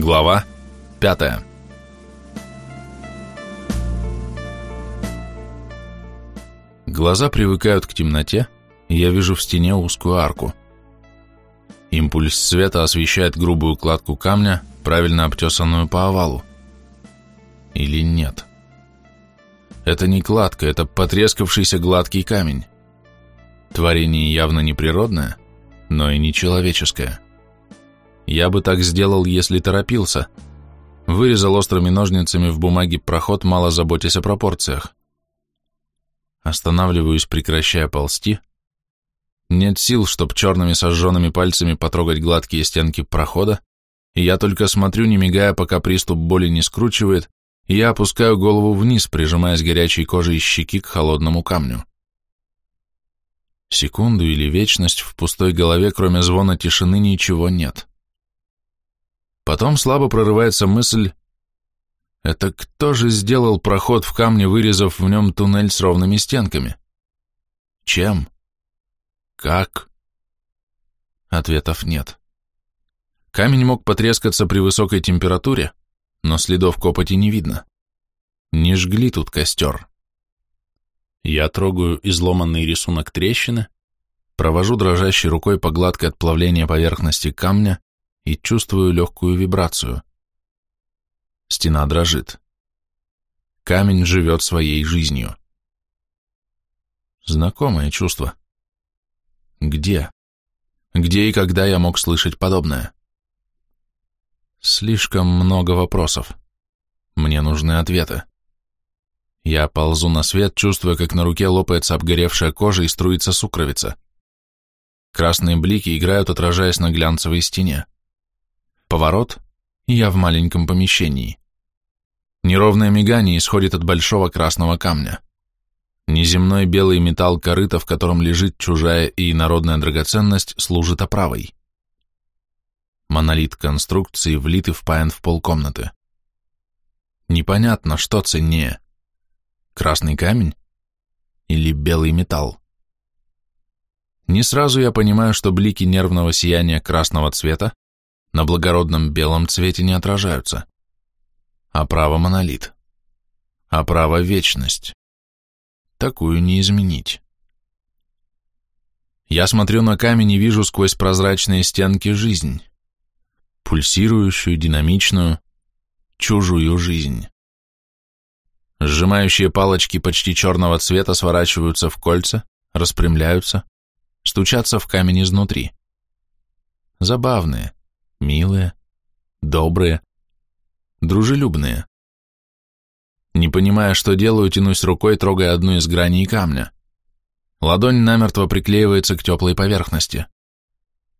Глава пятая. Глаза привыкают к темноте, и я вижу в стене узкую арку. Импульс света освещает грубую кладку камня, правильно обтесанную по овалу. Или нет? Это не кладка, это потрескавшийся гладкий камень. Творение явно не природное, но и не человеческое. Я бы так сделал, если торопился. Вырезал острыми ножницами в бумаге проход, мало заботясь о пропорциях. Останавливаюсь, прекращая ползти. Нет сил, чтоб черными сожженными пальцами потрогать гладкие стенки прохода, и я только смотрю, не мигая, пока приступ боли не скручивает, и я опускаю голову вниз, прижимаясь горячей кожей щеки к холодному камню. Секунду или вечность в пустой голове, кроме звона тишины, ничего нет. Потом слабо прорывается мысль, это кто же сделал проход в камне, вырезав в нем туннель с ровными стенками? Чем? Как? Ответов нет. Камень мог потрескаться при высокой температуре, но следов копоти не видно. Не жгли тут костер. Я трогаю изломанный рисунок трещины, провожу дрожащей рукой по гладкой от плавления поверхности камня и чувствую легкую вибрацию. Стена дрожит. Камень живет своей жизнью. Знакомое чувство. Где? Где и когда я мог слышать подобное? Слишком много вопросов. Мне нужны ответы. Я ползу на свет, чувствуя, как на руке лопается обгоревшая кожа и струится сукровица. Красные блики играют, отражаясь на глянцевой стене. Поворот, и я в маленьком помещении. Неровное мигание исходит от большого красного камня. Неземной белый металл корыта, в котором лежит чужая и инородная драгоценность, служит оправой. Монолит конструкции влит и впаян в полкомнаты. Непонятно, что ценнее – Красный камень? Или белый металл? Не сразу я понимаю, что блики нервного сияния красного цвета на благородном белом цвете не отражаются. А право монолит. А право вечность. Такую не изменить. Я смотрю на камень и вижу сквозь прозрачные стенки жизнь. Пульсирующую, динамичную, чужую жизнь. Сжимающие палочки почти черного цвета сворачиваются в кольца, распрямляются, стучатся в камень изнутри. Забавные, милые, добрые, дружелюбные. Не понимая, что делаю, тянусь рукой, трогая одну из граней камня. Ладонь намертво приклеивается к теплой поверхности.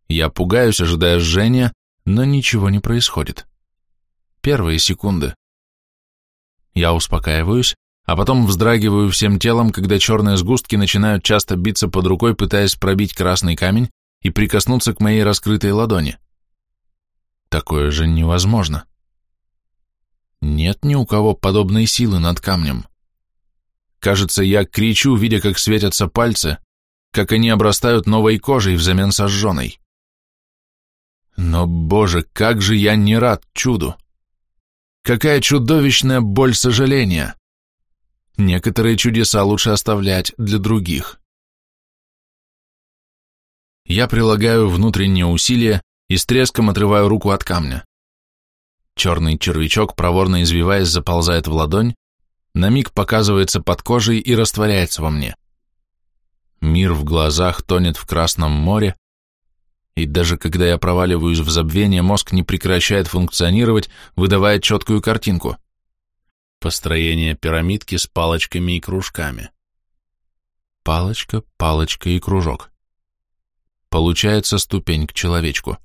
Я пугаюсь, ожидая жжения, но ничего не происходит. Первые секунды. Я успокаиваюсь, а потом вздрагиваю всем телом, когда черные сгустки начинают часто биться под рукой, пытаясь пробить красный камень и прикоснуться к моей раскрытой ладони. Такое же невозможно. Нет ни у кого подобной силы над камнем. Кажется, я кричу, видя, как светятся пальцы, как они обрастают новой кожей взамен сожженной. Но, боже, как же я не рад чуду! Какая чудовищная боль сожаления! Некоторые чудеса лучше оставлять для других. Я прилагаю внутреннее усилие и с треском отрываю руку от камня. Черный червячок, проворно извиваясь, заползает в ладонь, на миг показывается под кожей и растворяется во мне. Мир в глазах тонет в Красном море, и даже когда я проваливаюсь в забвение, мозг не прекращает функционировать, выдавая четкую картинку. Построение пирамидки с палочками и кружками. Палочка, палочка и кружок. Получается ступень к человечку.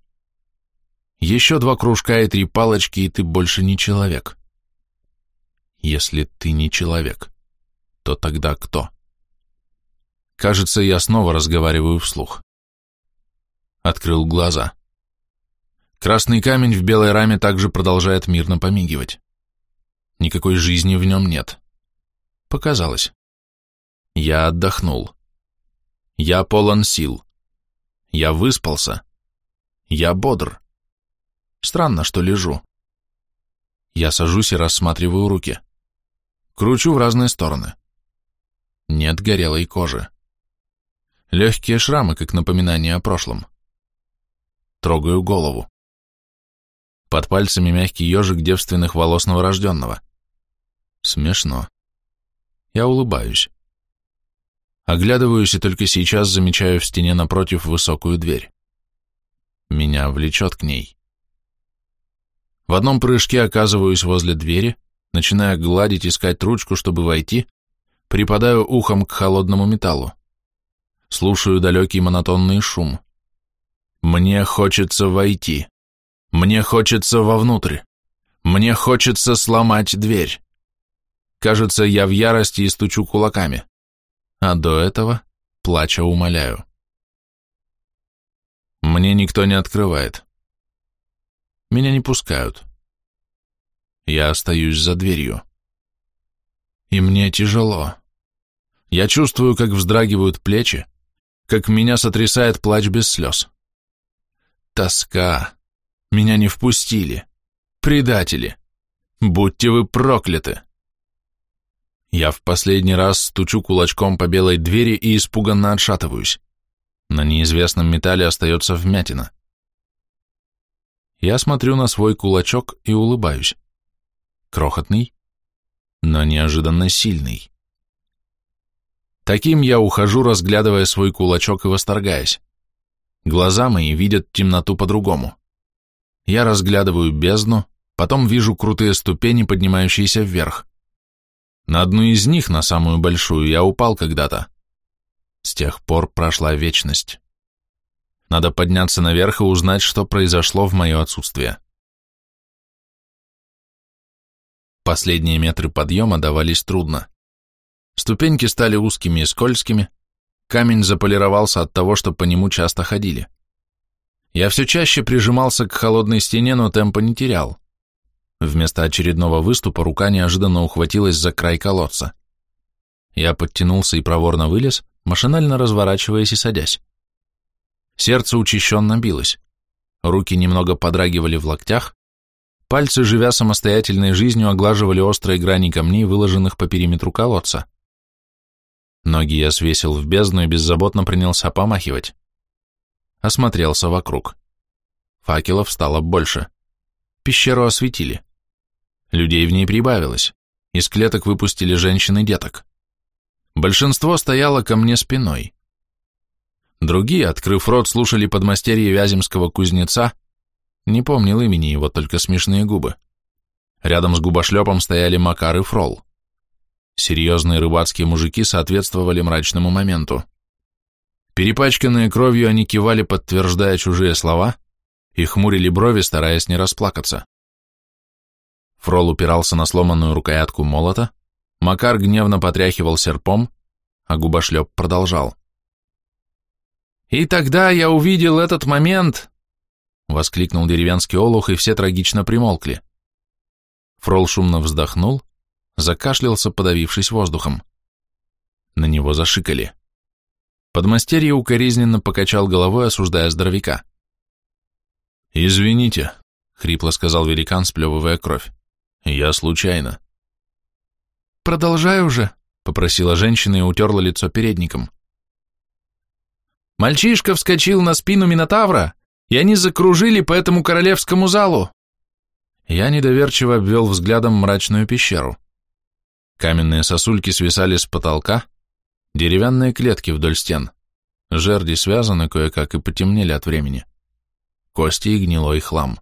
Еще два кружка и три палочки, и ты больше не человек. Если ты не человек, то тогда кто? Кажется, я снова разговариваю вслух открыл глаза. Красный камень в белой раме также продолжает мирно помигивать. Никакой жизни в нем нет. Показалось. Я отдохнул. Я полон сил. Я выспался. Я бодр. Странно, что лежу. Я сажусь и рассматриваю руки. Кручу в разные стороны. Нет горелой кожи. Легкие шрамы, как напоминание о прошлом. Трогаю голову. Под пальцами мягкий ежик девственных волос новорожденного. Смешно. Я улыбаюсь. Оглядываюсь и только сейчас замечаю в стене напротив высокую дверь. Меня влечет к ней. В одном прыжке оказываюсь возле двери, начинаю гладить, искать ручку, чтобы войти, припадаю ухом к холодному металлу. Слушаю далекий монотонный шум. Мне хочется войти. Мне хочется вовнутрь. Мне хочется сломать дверь. Кажется, я в ярости и стучу кулаками а до этого, плача, умоляю. Мне никто не открывает. Меня не пускают. Я остаюсь за дверью. И мне тяжело. Я чувствую, как вздрагивают плечи, как меня сотрясает плач без слез. Тоска. Меня не впустили. Предатели. Будьте вы прокляты. Я в последний раз стучу кулачком по белой двери и испуганно отшатываюсь. На неизвестном металле остается вмятина. Я смотрю на свой кулачок и улыбаюсь. Крохотный, но неожиданно сильный. Таким я ухожу, разглядывая свой кулачок и восторгаясь. Глаза мои видят темноту по-другому. Я разглядываю бездну, потом вижу крутые ступени, поднимающиеся вверх. На одну из них, на самую большую, я упал когда-то. С тех пор прошла вечность. Надо подняться наверх и узнать, что произошло в мое отсутствие. Последние метры подъема давались трудно. Ступеньки стали узкими и скользкими, камень заполировался от того, что по нему часто ходили. Я все чаще прижимался к холодной стене, но темпа не терял. Вместо очередного выступа рука неожиданно ухватилась за край колодца. Я подтянулся и проворно вылез, машинально разворачиваясь и садясь. Сердце учащенно билось. Руки немного подрагивали в локтях, пальцы, живя самостоятельной жизнью, оглаживали острые грани камней, выложенных по периметру колодца. Ноги я свесил в бездну и беззаботно принялся помахивать. Осмотрелся вокруг. Факелов стало больше. Пещеру осветили. Людей в ней прибавилось. Из клеток выпустили женщин и деток. Большинство стояло ко мне спиной. Другие, открыв рот, слушали подмастерье Вяземского кузнеца, не помнил имени его, только смешные губы. Рядом с губошлепом стояли Макар и Фрол. Серьезные рыбацкие мужики соответствовали мрачному моменту. Перепачканные кровью они кивали, подтверждая чужие слова, и хмурили брови, стараясь не расплакаться. Фрол упирался на сломанную рукоятку молота, Макар гневно потряхивал серпом, а губошлеп продолжал. «И тогда я увидел этот момент!» — воскликнул деревенский олух, и все трагично примолкли. Фрол шумно вздохнул, закашлялся, подавившись воздухом. На него зашикали. Подмастерье укоризненно покачал головой, осуждая здоровяка. «Извините», — хрипло сказал великан, сплевывая кровь. Я случайно. Продолжай уже, попросила женщина и утерла лицо передником. Мальчишка вскочил на спину Минотавра, и они закружили по этому королевскому залу. Я недоверчиво обвел взглядом мрачную пещеру. Каменные сосульки свисали с потолка, деревянные клетки вдоль стен. Жерди связаны кое-как и потемнели от времени. Кости и гнилой хлам.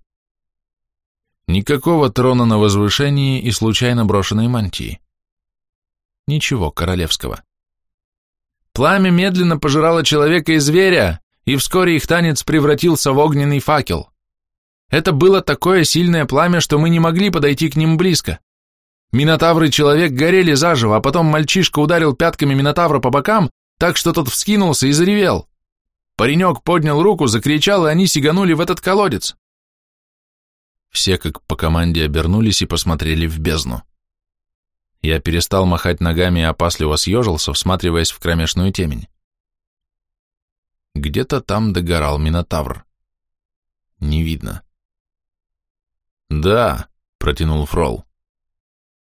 Никакого трона на возвышении и случайно брошенной мантии. Ничего королевского. Пламя медленно пожирало человека и зверя, и вскоре их танец превратился в огненный факел. Это было такое сильное пламя, что мы не могли подойти к ним близко. Минотавр и человек горели заживо, а потом мальчишка ударил пятками Минотавра по бокам, так что тот вскинулся и заревел. Паренек поднял руку, закричал, и они сиганули в этот колодец. Все как по команде обернулись и посмотрели в бездну. Я перестал махать ногами и опасливо съежился, всматриваясь в кромешную темень. Где-то там догорал Минотавр. Не видно. «Да», — протянул Фрол.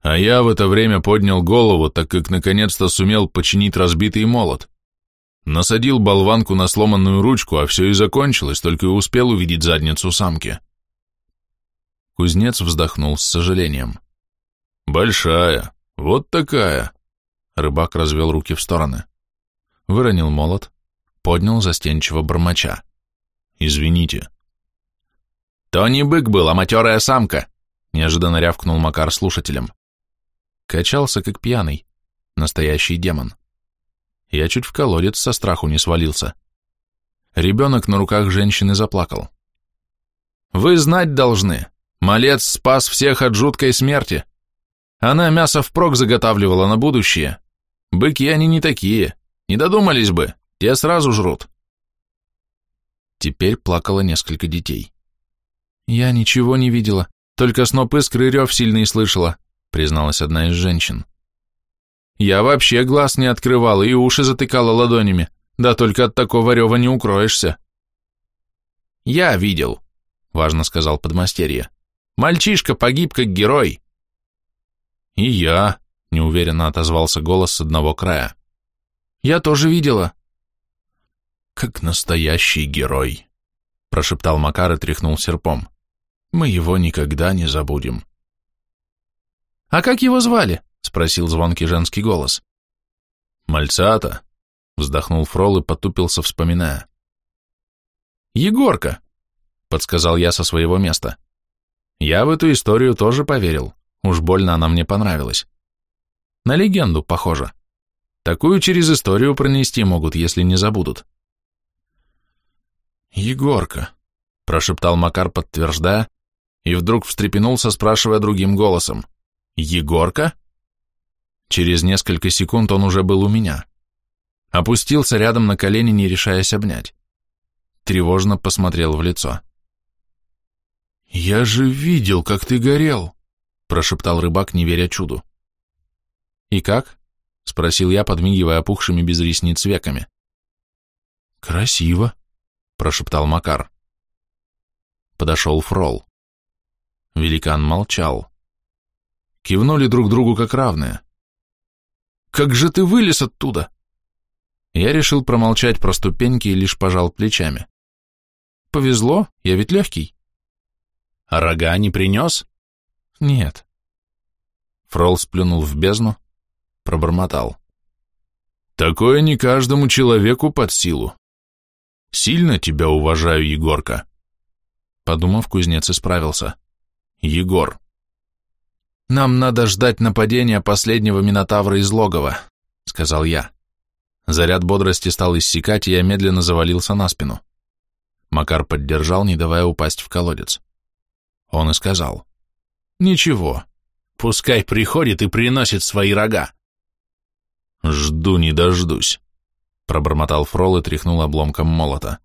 А я в это время поднял голову, так как наконец-то сумел починить разбитый молот. Насадил болванку на сломанную ручку, а все и закончилось, только и успел увидеть задницу самки. Кузнец вздохнул с сожалением. «Большая, вот такая!» Рыбак развел руки в стороны. Выронил молот, поднял застенчиво бормоча. «Извините». «То не бык был, а матерая самка!» неожиданно рявкнул Макар слушателям. Качался, как пьяный. Настоящий демон. Я чуть в колодец со страху не свалился. Ребенок на руках женщины заплакал. «Вы знать должны. Малец спас всех от жуткой смерти. Она мясо впрок заготавливала на будущее. Быки они не такие. Не додумались бы. Те сразу жрут». Теперь плакало несколько детей. «Я ничего не видела, только сноп искры рев сильный слышала призналась одна из женщин. Я вообще глаз не открывала и уши затыкала ладонями, да только от такого рева не укроешься. Я видел, важно сказал подмастерье. Мальчишка погиб как герой. И я, неуверенно отозвался голос с одного края. Я тоже видела. Как настоящий герой, прошептал Макар и тряхнул серпом. Мы его никогда не забудем. «А как его звали?» — спросил звонкий женский голос. «Мальцата», — вздохнул Фрол и потупился, вспоминая. «Егорка», — подсказал я со своего места. Я в эту историю тоже поверил, уж больно она мне понравилась. На легенду похоже. Такую через историю пронести могут, если не забудут. «Егорка», — прошептал Макар, подтверждая, и вдруг встрепенулся, спрашивая другим голосом. Егорка? Через несколько секунд он уже был у меня. Опустился рядом на колени, не решаясь обнять. Тревожно посмотрел в лицо. «Я же видел, как ты горел», — прошептал рыбак, не веря чуду. «И как?» — спросил я, подмигивая опухшими без ресниц веками. «Красиво», — прошептал Макар. Подошел Фрол. Великан молчал кивнули друг другу как равные. «Как же ты вылез оттуда?» Я решил промолчать про ступеньки и лишь пожал плечами. «Повезло, я ведь легкий». «А рога не принес?» «Нет». Фрол сплюнул в бездну, пробормотал. «Такое не каждому человеку под силу. Сильно тебя уважаю, Егорка». Подумав, кузнец исправился. «Егор, «Нам надо ждать нападения последнего Минотавра из логова», — сказал я. Заряд бодрости стал иссякать, и я медленно завалился на спину. Макар поддержал, не давая упасть в колодец. Он и сказал. «Ничего, пускай приходит и приносит свои рога». «Жду не дождусь», — пробормотал Фрол и тряхнул обломком молота.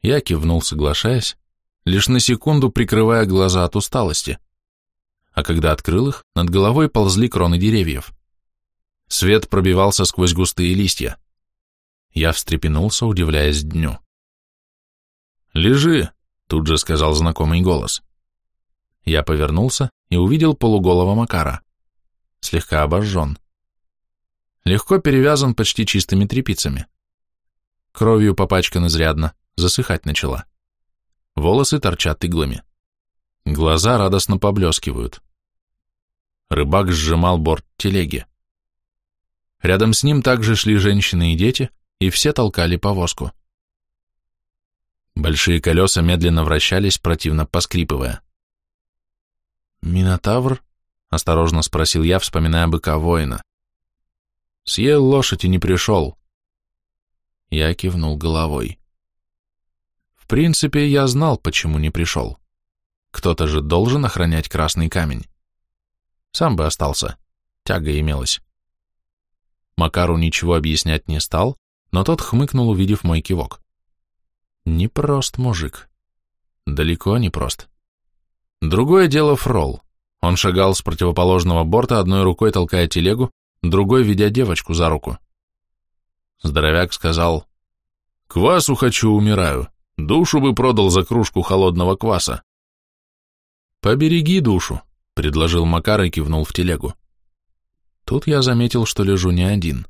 Я кивнул, соглашаясь, лишь на секунду прикрывая глаза от усталости. А когда открыл их, над головой ползли кроны деревьев. Свет пробивался сквозь густые листья. Я встрепенулся, удивляясь дню. «Лежи», — тут же сказал знакомый голос. Я повернулся и увидел полуголого Макара. Слегка обожжен. Легко перевязан почти чистыми тряпицами. Кровью попачкан изрядно, засыхать начала. Волосы торчат иглами. Глаза радостно поблескивают. Рыбак сжимал борт телеги. Рядом с ним также шли женщины и дети, и все толкали повозку. Большие колеса медленно вращались, противно поскрипывая. «Минотавр?» — осторожно спросил я, вспоминая быка-воина. «Съел лошадь и не пришел». Я кивнул головой принципе, я знал, почему не пришел. Кто-то же должен охранять красный камень. Сам бы остался, тяга имелась. Макару ничего объяснять не стал, но тот хмыкнул, увидев мой кивок. Непрост мужик. Далеко не прост. Другое дело Фрол. Он шагал с противоположного борта, одной рукой толкая телегу, другой ведя девочку за руку. Здоровяк сказал, «Квасу хочу, умираю. Душу бы продал за кружку холодного кваса. Побереги душу, предложил Макар и кивнул в телегу. Тут я заметил, что лежу не один.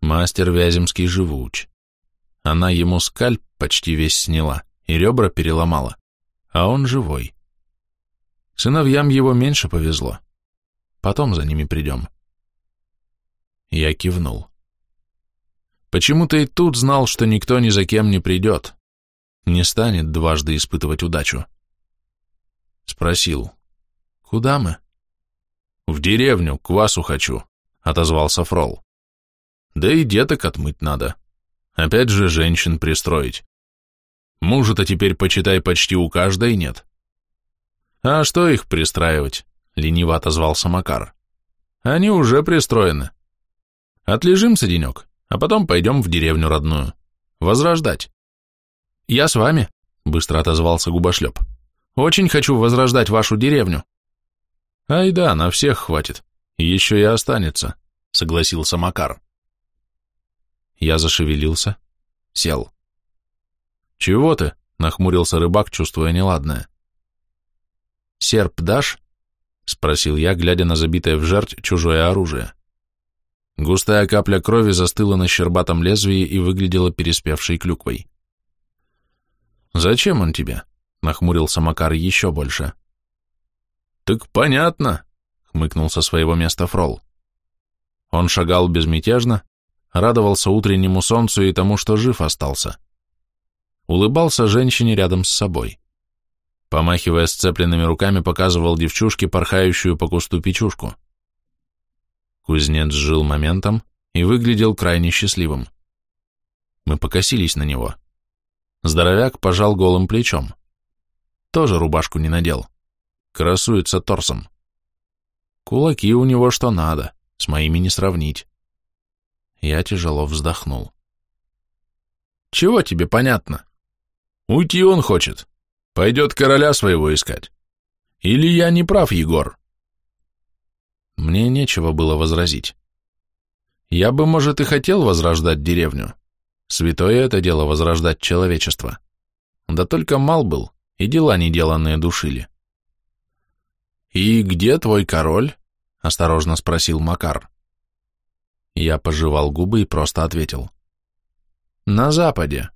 Мастер Вяземский живуч. Она ему скальп почти весь сняла и ребра переломала, а он живой. Сыновьям его меньше повезло. Потом за ними придем. Я кивнул. Почему-то и тут знал, что никто ни за кем не придет, не станет дважды испытывать удачу. Спросил, куда мы? В деревню, квасу хочу, отозвался Фрол. Да и деток отмыть надо. Опять же женщин пристроить. Мужа-то теперь, почитай, почти у каждой нет. А что их пристраивать? Лениво отозвался Макар. Они уже пристроены. Отлежимся денек, а потом пойдем в деревню родную. Возрождать. Я с вами, быстро отозвался губошлеп. Очень хочу возрождать вашу деревню. Ай да, на всех хватит. Еще и останется, согласился Макар. Я зашевелился, сел. Чего ты? Нахмурился рыбак, чувствуя неладное. Серп дашь? Спросил я, глядя на забитое в жерть чужое оружие. Густая капля крови застыла на щербатом лезвии и выглядела переспевшей клюквой. «Зачем он тебе?» — нахмурился Макар еще больше. «Так понятно», — хмыкнул со своего места Фрол. Он шагал безмятежно, радовался утреннему солнцу и тому, что жив остался. Улыбался женщине рядом с собой. Помахивая сцепленными руками, показывал девчушке порхающую по кусту печушку. Кузнец жил моментом и выглядел крайне счастливым. Мы покосились на него. Здоровяк пожал голым плечом. Тоже рубашку не надел. Красуется торсом. Кулаки у него что надо, с моими не сравнить. Я тяжело вздохнул. Чего тебе понятно? Уйти он хочет. Пойдет короля своего искать. Или я не прав, Егор? Мне нечего было возразить. Я бы, может, и хотел возрождать деревню. Святое это дело возрождать человечество. Да только мал был, и дела неделанные душили. «И где твой король?» — осторожно спросил Макар. Я пожевал губы и просто ответил. «На западе.